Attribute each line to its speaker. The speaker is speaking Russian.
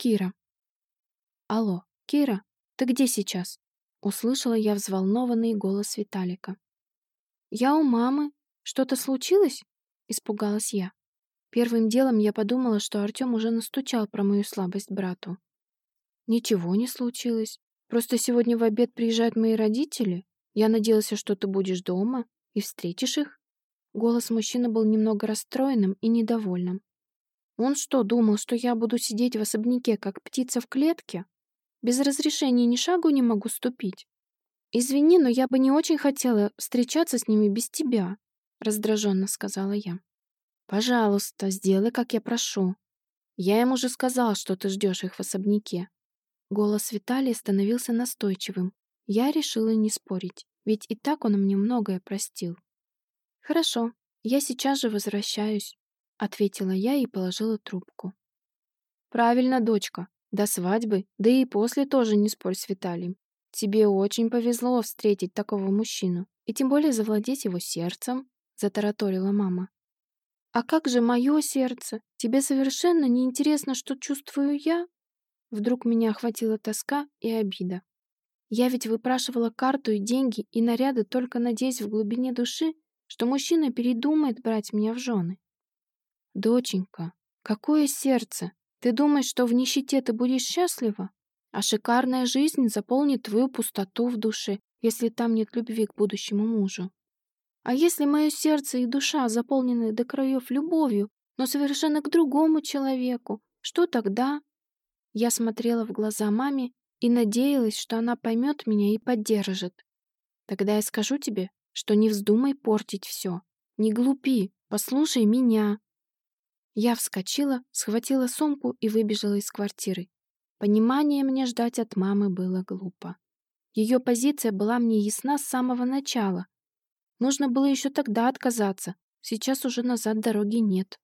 Speaker 1: Кира. Алло, Кира, ты где сейчас? Услышала я взволнованный голос Виталика. Я у мамы. Что-то случилось? Испугалась я. Первым делом я подумала, что Артем уже настучал про мою слабость брату. Ничего не случилось. Просто сегодня в обед приезжают мои родители. Я надеялся, что ты будешь дома и встретишь их. Голос мужчины был немного расстроенным и недовольным. Он что, думал, что я буду сидеть в особняке, как птица в клетке? Без разрешения ни шагу не могу ступить. Извини, но я бы не очень хотела встречаться с ними без тебя, раздраженно сказала я. Пожалуйста, сделай, как я прошу. Я им уже сказал, что ты ждешь их в особняке. Голос Виталия становился настойчивым. Я решила не спорить, ведь и так он мне многое простил. «Хорошо, я сейчас же возвращаюсь», — ответила я и положила трубку. «Правильно, дочка. До свадьбы, да и после тоже не спорь с Виталием. Тебе очень повезло встретить такого мужчину, и тем более завладеть его сердцем», — затараторила мама. «А как же мое сердце? Тебе совершенно не интересно, что чувствую я?» Вдруг меня охватила тоска и обида. Я ведь выпрашивала карту и деньги и наряды, только надеясь в глубине души, что мужчина передумает брать меня в жены. Доченька, какое сердце! Ты думаешь, что в нищете ты будешь счастлива? А шикарная жизнь заполнит твою пустоту в душе, если там нет любви к будущему мужу. А если мое сердце и душа заполнены до краев любовью, но совершенно к другому человеку, что тогда? Я смотрела в глаза маме и надеялась, что она поймет меня и поддержит. Тогда я скажу тебе, что не вздумай портить все. Не глупи, послушай меня. Я вскочила, схватила сумку и выбежала из квартиры. Понимание мне ждать от мамы было глупо. Ее позиция была мне ясна с самого начала. Нужно было еще тогда отказаться, сейчас уже назад дороги нет.